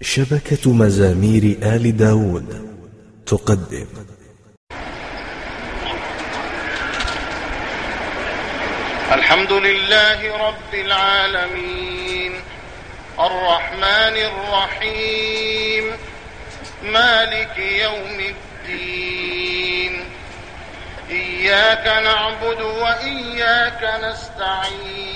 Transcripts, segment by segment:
شبكة مزامير آل داود تقدم. الحمد لله رب العالمين. الرحمن الرحيم. مالك يوم الدين. إياك نعبد وإياك نستعين.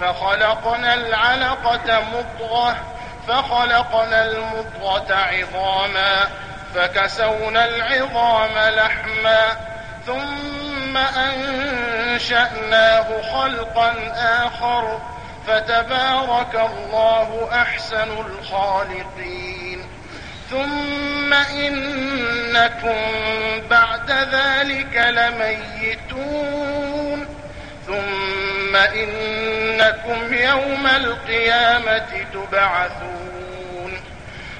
فخلقنا العلقة مضغة فخلقنا المضغة عظاما فكسونا العظام لحما ثم أنشأناه خلقا آخر فتبارك الله أحسن الخالقين. ثم إنكم بعد ذلك لميتون ثم إنكم يوم القيامة تبعثون.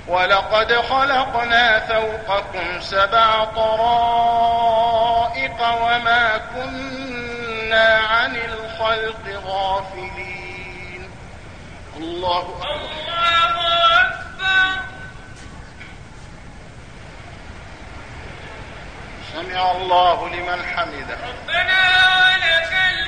ولقد خلقنا فوقكم سبع طرائق وما كنا عن الخلق غافلين. الله أكبر. سمع الله لمن حمده. ربنا ولك الحمد.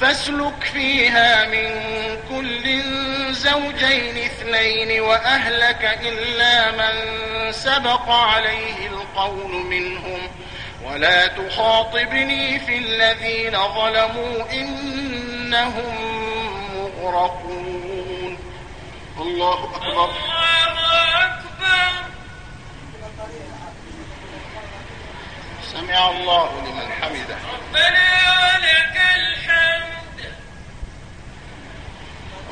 فاسلك فيها من كل زوجين اثنين وأهلك إلا من سبق عليه القول منهم. ولا تخاطبني في الذين ظلموا إنهم مغرقون. الله أكبر. الله أكبر سمع الله لمن حمده. ربنا ولك الحمد.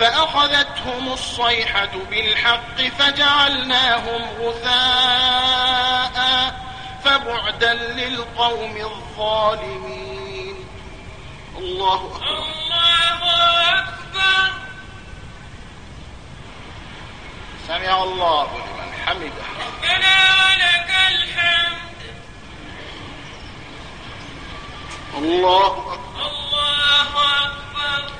فأخذتهم الصيحة بالحق فجعلناهم غثاء فبعدا للقوم الظالمين. الله أكبر. الله أكبر. سمع الله لمن حمده. ربنا ولك الحمد. الله أكبر. الله أكبر.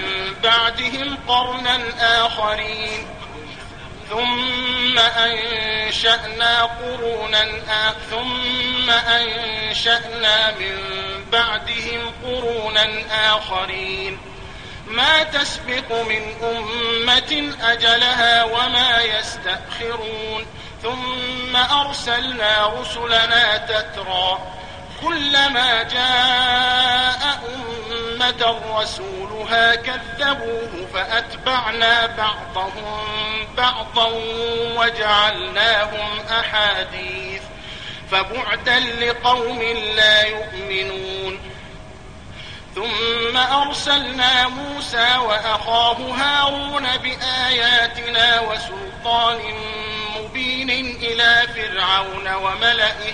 بعدهم قرنا آخرين. ثم أنشأنا قرونا آ- ثم أنشأنا من بعدهم قرونا آخرين. ما تسبق من أمة أجلها وما يستأخرون. ثم أرسلنا رسلنا تترى. كلما جاء أمة رسولها كذبوه فأتبعنا بعضهم بعضا وجعلناهم أحاديث فبعدا لقوم لا يؤمنون. ثم أرسلنا موسى وأخاه هارون بآياتنا وسلطان مبين إلى فرعون وملئه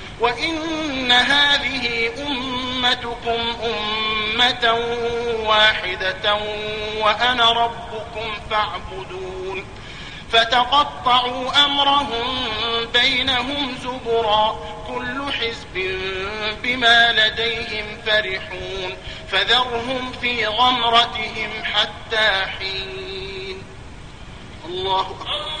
وإن هذه أمتكم أمة واحدة وأنا ربكم فاعبدون فتقطعوا أمرهم بينهم زبرا كل حزب بما لديهم فرحون فذرهم في غمرتهم حتى حين الله أكبر.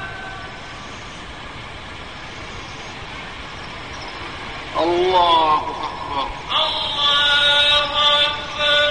الله أكبر. الله أكبر.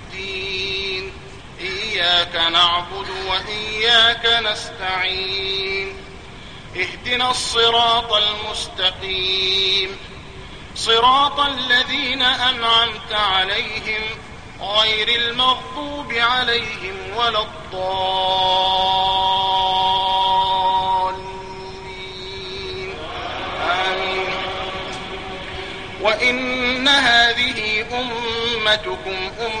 إياك نعبد وإياك نستعين. اهدنا الصراط المستقيم. صراط الذين أنعمت عليهم غير المغضوب عليهم ولا الضالين. آمين. وإن هذه أمتكم أمة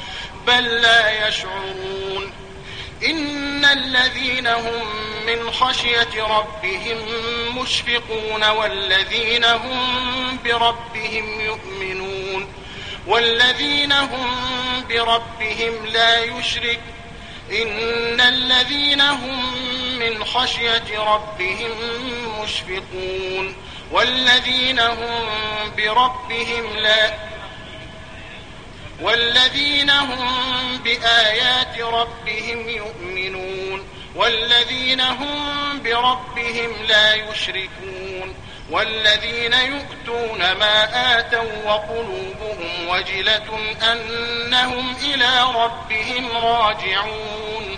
بل لا يشعرون. إن الذين هم من خشية ربهم مشفقون والذين هم بربهم يؤمنون. والذين هم بربهم لا يشرك. إن الذين هم من خشية ربهم مشفقون. والذين هم بربهم لا والذين هم بآيات ربهم يؤمنون والذين هم بربهم لا يشركون والذين يؤتون ما آتوا وقلوبهم وجلة أنهم إلى ربهم راجعون.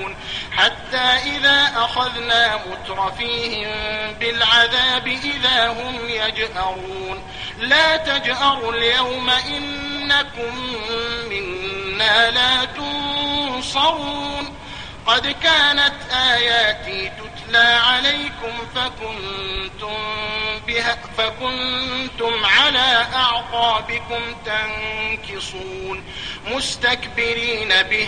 حتى إذا أخذنا مترفيهم بالعذاب إذا هم يجأرون. لا تجأروا اليوم إنكم منا لا تنصرون. قد كانت آياتي تتلى عليكم فكنتم بها فكنتم على أعقابكم تنكصون. مستكبرين به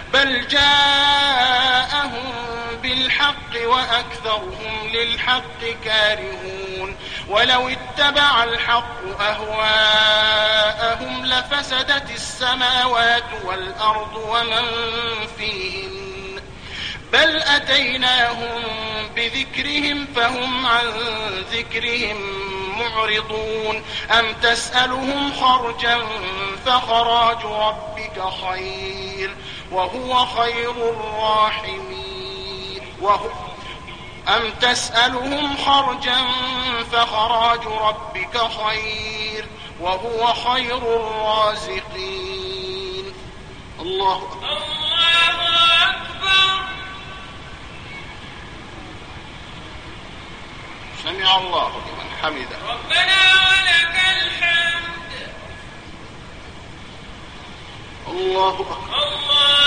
بل جاءهم بالحق وأكثرهم للحق كارهون. ولو اتبع الحق أهواءهم لفسدت السماوات والأرض ومن فيهن. بل أتيناهم بذكرهم فهم عن ذكرهم معرضون. أم تسألهم خرجا فخراج ربك خير. وهو خير الراحمين. وهو أم تسألهم خرجا فخراج ربك خير وهو خير الرازقين. الله أكبر الله أكبر. سمع الله لمن حمده. ربنا ولك الحمد. الله أكبر. الله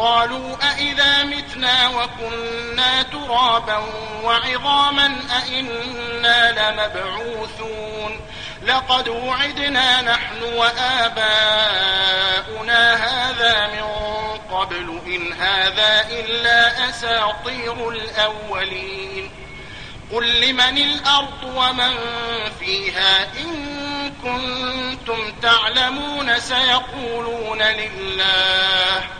قالوا أإذا متنا وكنا ترابا وعظاما أإنا لمبعوثون لقد وعدنا نحن وآباؤنا هذا من قبل إن هذا إلا أساطير الأولين قل لمن الأرض ومن فيها إن كنتم تعلمون سيقولون لله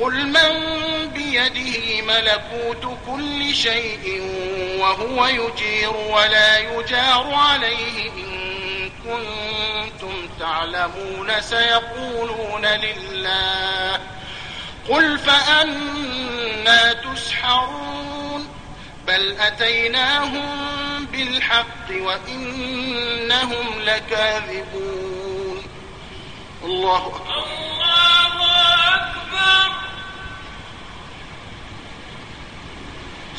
قل من بيده ملكوت كل شيء وهو يجير ولا يجار عليه إن كنتم تعلمون سيقولون لله قل فأنا تسحرون بل أتيناهم بالحق وإنهم لكاذبون الله أكبر الله أكبر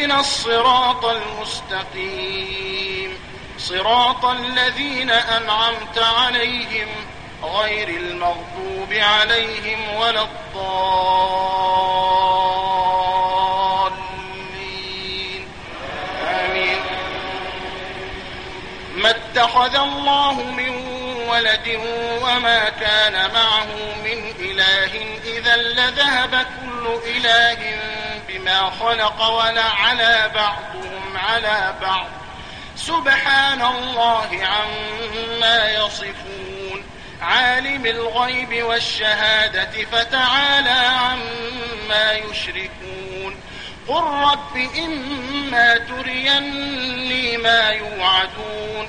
اهدنا الصراط المستقيم. صراط الذين أنعمت عليهم غير المغضوب عليهم ولا الضالين. آمين. ما اتخذ الله من ولد وما كان معه من إله إذا لذهب كل إله بما خلق ولعلى بعضهم على بعض. سبحان الله عما يصفون. عالم الغيب والشهادة فتعالى عما يشركون. قل رب إما تريني ما يوعدون.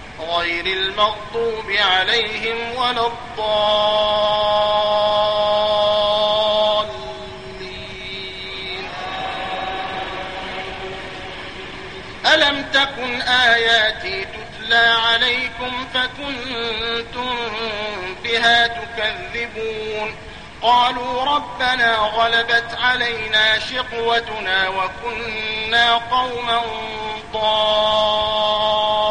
غير المغضوب عليهم ولا الضالين. ألم تكن آياتي تتلى عليكم فكنتم بها تكذبون؟ قالوا ربنا غلبت علينا شقوتنا وكنا قوما ضالين.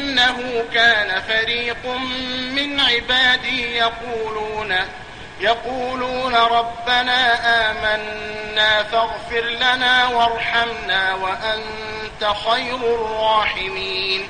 إنه كان فريق من عبادي يقولون يقولون ربنا آمنا فاغفر لنا وارحمنا وأنت خير الراحمين.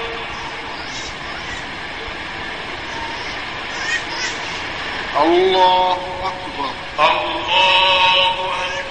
الله أكبر. الله أكبر.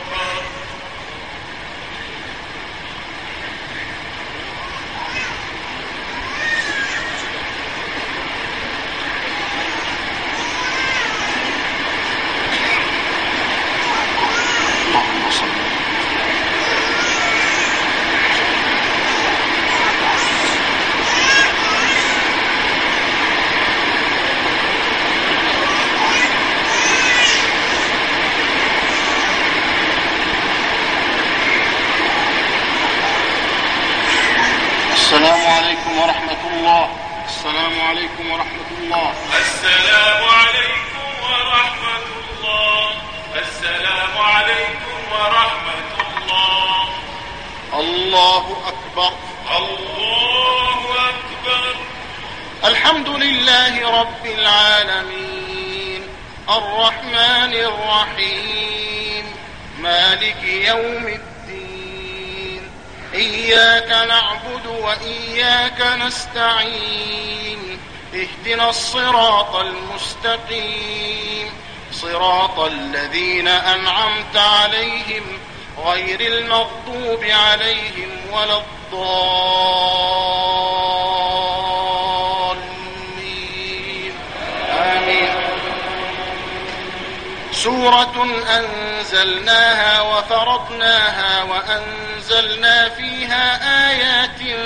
سورة أنزلناها وفرضناها وأنزلنا فيها آيات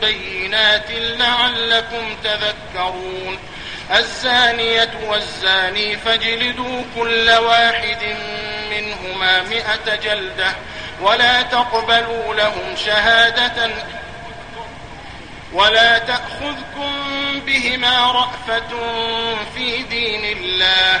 بينات لعلكم تذكرون. الزانية والزاني فاجلدوا كل واحد منهما مئة جلدة ولا تقبلوا لهم شهادة ولا تأخذكم بهما رأفة في دين الله.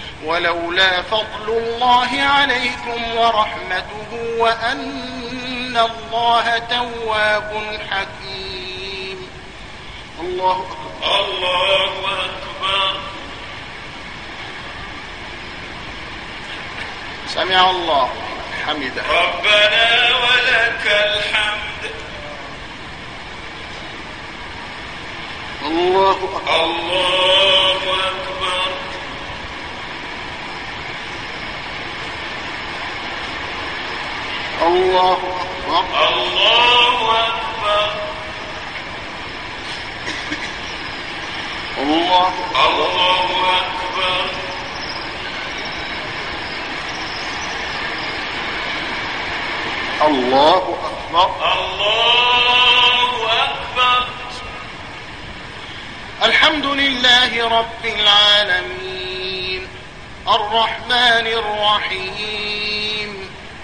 ولولا فضل الله عليكم ورحمته وأن الله تواب حكيم. الله أكبر. الله أكبر. سمع الله. حمده. ربنا ولك الحمد. الله أكبر. الله أكبر. الله أكبر الله أكبر الله الله أكبر الله أكبر الحمد لله رب العالمين الرحمن الرحيم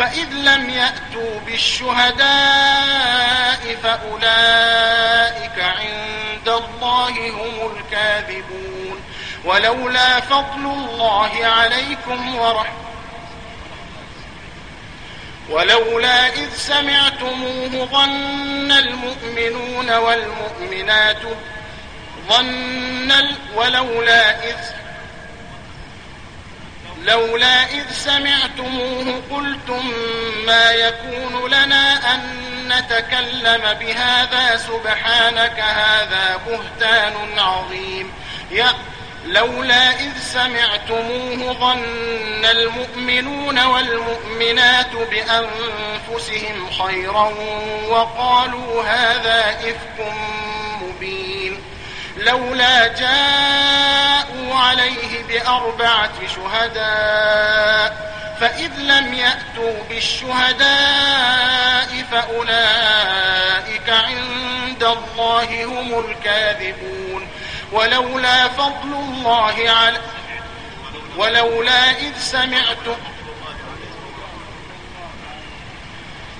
فإذ لم يأتوا بالشهداء فأولئك عند الله هم الكاذبون ولولا فضل الله عليكم ورحمته ولولا إذ سمعتموه ظن المؤمنون والمؤمنات ظن. ولولا إذ لولا إذ سمعتموه قلتم ما يكون لنا أن نتكلم بهذا سبحانك هذا بهتان عظيم. يا لولا إذ سمعتموه ظن المؤمنون والمؤمنات بأنفسهم خيرا وقالوا هذا إفك مبين. لولا جاءوا عليه بأربعة شهداء فإذ لم يأتوا بالشهداء فأولئك عند الله هم الكاذبون. ولولا فضل الله على ولولا إذ سمعتم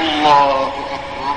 الله أكبر الله